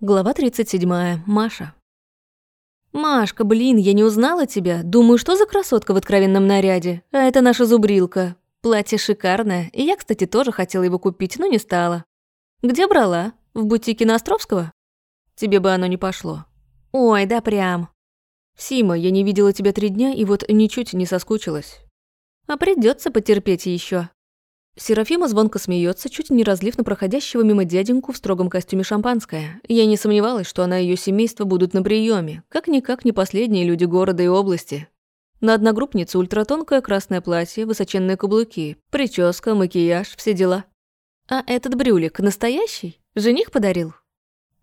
Глава 37. Маша. «Машка, блин, я не узнала тебя. Думаю, что за красотка в откровенном наряде? А это наша зубрилка. Платье шикарное, и я, кстати, тоже хотела его купить, но не стала. Где брала? В бутике на Островского? Тебе бы оно не пошло. Ой, да прям. Сима, я не видела тебя три дня и вот ничуть не соскучилась. А придется потерпеть еще. Серафима звонко смеется, чуть не разлив на проходящего мимо дяденьку в строгом костюме шампанское. Я не сомневалась, что она и ее семейство будут на приеме, как-никак не последние люди города и области. На одногруппнице ультратонкое красное платье, высоченные каблуки, прическа, макияж, все дела. А этот брюлик настоящий? Жених подарил?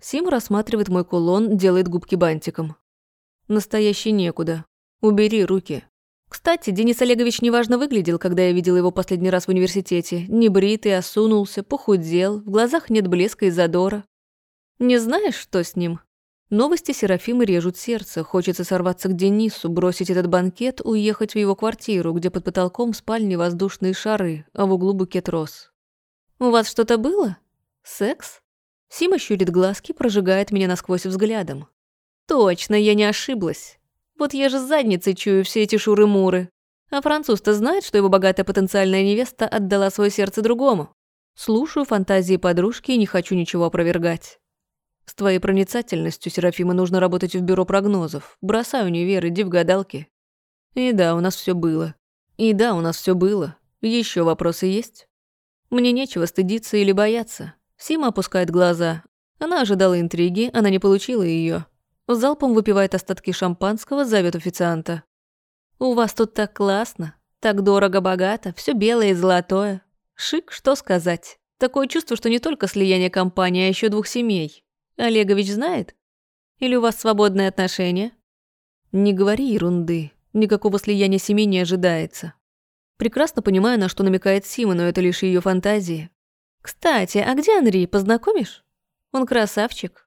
Сима рассматривает мой кулон, делает губки бантиком. Настоящий некуда. Убери руки. Кстати, Денис Олегович неважно выглядел, когда я видела его последний раз в университете. Небритый, осунулся, похудел, в глазах нет блеска и задора. Не знаешь, что с ним? Новости Серафимы режут сердце. Хочется сорваться к Денису, бросить этот банкет, уехать в его квартиру, где под потолком спальни воздушные шары, а в углу букет роз. «У вас что-то было? Секс?» Сима щурит глазки, прожигает меня насквозь взглядом. «Точно, я не ошиблась. Вот я же задницей чую все эти шуры-муры. А француз-то знает, что его богатая потенциальная невеста отдала свое сердце другому. Слушаю фантазии подружки и не хочу ничего опровергать. С твоей проницательностью, Серафима, нужно работать в бюро прогнозов. Бросай универ, иди в гадалки. И да, у нас все было. И да, у нас все было. Еще вопросы есть? Мне нечего стыдиться или бояться. Сима опускает глаза. Она ожидала интриги, она не получила ее. Залпом выпивает остатки шампанского, зовет официанта. «У вас тут так классно, так дорого-богато, все белое и золотое. Шик, что сказать. Такое чувство, что не только слияние компании, а еще двух семей. Олегович знает? Или у вас свободные отношения?» «Не говори ерунды. Никакого слияния семей не ожидается. Прекрасно понимаю, на что намекает Сима, но это лишь ее фантазии. Кстати, а где Анри, познакомишь? Он красавчик.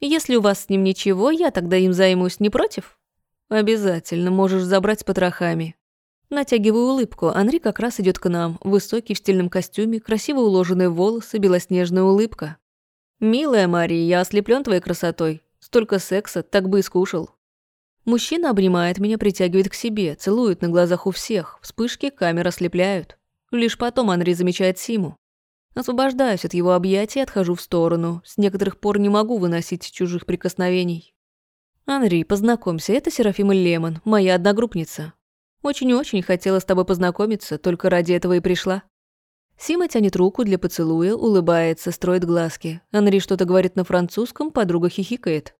Если у вас с ним ничего, я тогда им займусь, не против? Обязательно, можешь забрать с потрохами. Натягиваю улыбку, Анри как раз идет к нам, высокий в стильном костюме, красиво уложенные волосы, белоснежная улыбка. «Милая Мария, я ослеплен твоей красотой. Столько секса, так бы и скушал». Мужчина обнимает меня, притягивает к себе, целует на глазах у всех, вспышки камер ослепляют. Лишь потом Анри замечает Симу. Освобождаюсь от его объятий и отхожу в сторону. С некоторых пор не могу выносить чужих прикосновений. «Анри, познакомься, это Серафима Лемон, моя одногруппница. Очень-очень хотела с тобой познакомиться, только ради этого и пришла». Сима тянет руку для поцелуя, улыбается, строит глазки. Анри что-то говорит на французском, подруга хихикает.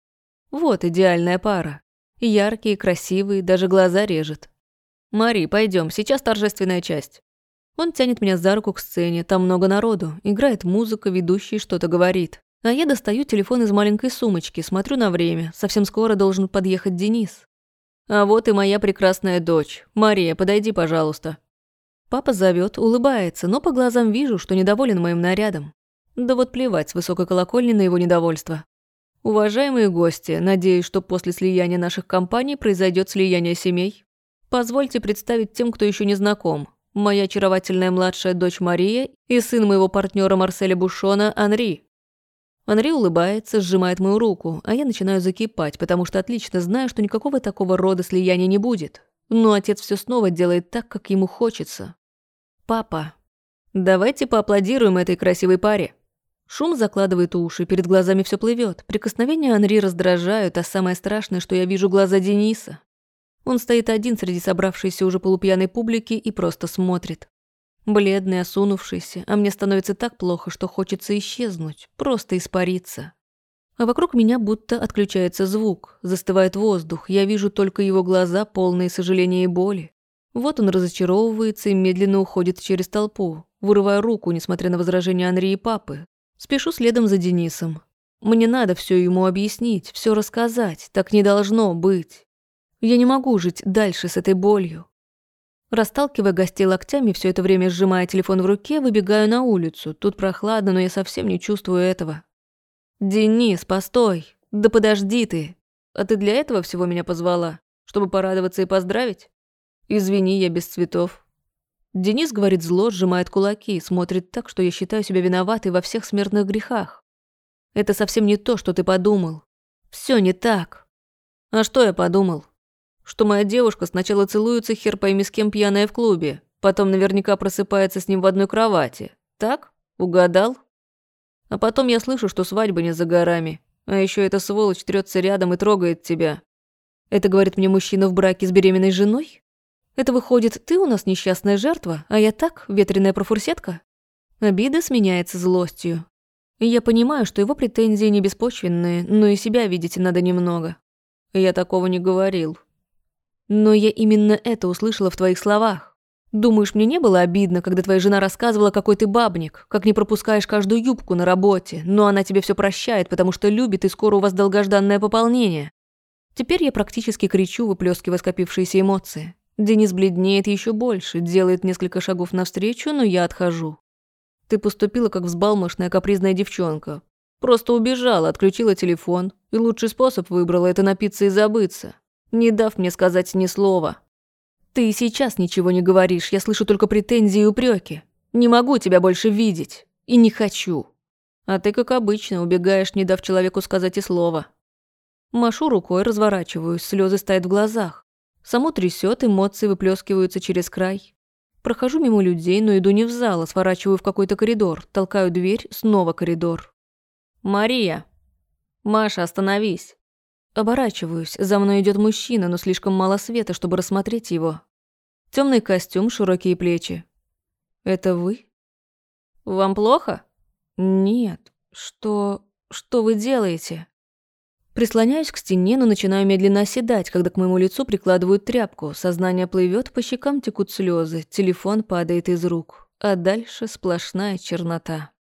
Вот идеальная пара. Яркие, красивые, даже глаза режет. «Мари, пойдем, сейчас торжественная часть». Он тянет меня за руку к сцене, там много народу, играет музыка, ведущий что-то говорит. А я достаю телефон из маленькой сумочки, смотрю на время, совсем скоро должен подъехать Денис. А вот и моя прекрасная дочь. Мария, подойди, пожалуйста. Папа зовет, улыбается, но по глазам вижу, что недоволен моим нарядом. Да вот плевать с высокой колокольни на его недовольство. Уважаемые гости, надеюсь, что после слияния наших компаний произойдет слияние семей. Позвольте представить тем, кто еще не знаком моя очаровательная младшая дочь Мария и сын моего партнера Марселя Бушона Анри. Анри улыбается, сжимает мою руку, а я начинаю закипать, потому что отлично знаю, что никакого такого рода слияния не будет. Но отец все снова делает так, как ему хочется. «Папа, давайте поаплодируем этой красивой паре». Шум закладывает уши, перед глазами все плывет. Прикосновения Анри раздражают, а самое страшное, что я вижу глаза Дениса. Он стоит один среди собравшейся уже полупьяной публики и просто смотрит. Бледный, осунувшийся, а мне становится так плохо, что хочется исчезнуть, просто испариться. А вокруг меня будто отключается звук, застывает воздух, я вижу только его глаза, полные сожаления и боли. Вот он разочаровывается и медленно уходит через толпу, вырывая руку, несмотря на возражения Анри и папы. Спешу следом за Денисом. Мне надо все ему объяснить, все рассказать, так не должно быть. Я не могу жить дальше с этой болью. Расталкивая гостей локтями, все это время сжимая телефон в руке, выбегаю на улицу. Тут прохладно, но я совсем не чувствую этого. «Денис, постой! Да подожди ты! А ты для этого всего меня позвала? Чтобы порадоваться и поздравить? Извини, я без цветов». Денис говорит зло, сжимает кулаки, смотрит так, что я считаю себя виноватой во всех смертных грехах. Это совсем не то, что ты подумал. Все не так. А что я подумал? Что моя девушка сначала целуется хер пойми с кем пьяная в клубе, потом наверняка просыпается с ним в одной кровати. Так? Угадал? А потом я слышу, что свадьба не за горами. А еще эта сволочь трется рядом и трогает тебя. Это говорит мне мужчина в браке с беременной женой? Это выходит, ты у нас несчастная жертва, а я так, ветреная профурсетка? Обида сменяется злостью. Я понимаю, что его претензии не беспочвенные, но и себя видеть надо немного. Я такого не говорил. Но я именно это услышала в твоих словах. Думаешь, мне не было обидно, когда твоя жена рассказывала, какой ты бабник, как не пропускаешь каждую юбку на работе, но она тебе все прощает, потому что любит, и скоро у вас долгожданное пополнение. Теперь я практически кричу, выплескивая скопившиеся эмоции. Денис бледнеет еще больше, делает несколько шагов навстречу, но я отхожу. Ты поступила как взбалмошная капризная девчонка. Просто убежала, отключила телефон, и лучший способ выбрала это напиться и забыться, не дав мне сказать ни слова. Ты и сейчас ничего не говоришь, я слышу только претензии и упреки. Не могу тебя больше видеть. И не хочу. А ты, как обычно, убегаешь, не дав человеку сказать и слова. Машу рукой, разворачиваюсь, слезы стоят в глазах. Само трясет, эмоции выплескиваются через край. Прохожу мимо людей, но иду не в зал, а сворачиваю в какой-то коридор, толкаю дверь, снова коридор. «Мария!» «Маша, остановись!» Оборачиваюсь, за мной идет мужчина, но слишком мало света, чтобы рассмотреть его. Темный костюм, широкие плечи. «Это вы?» «Вам плохо?» «Нет. Что... что вы делаете?» Прислоняюсь к стене, но начинаю медленно оседать, когда к моему лицу прикладывают тряпку. Сознание плывет, по щекам текут слезы, телефон падает из рук, а дальше сплошная чернота.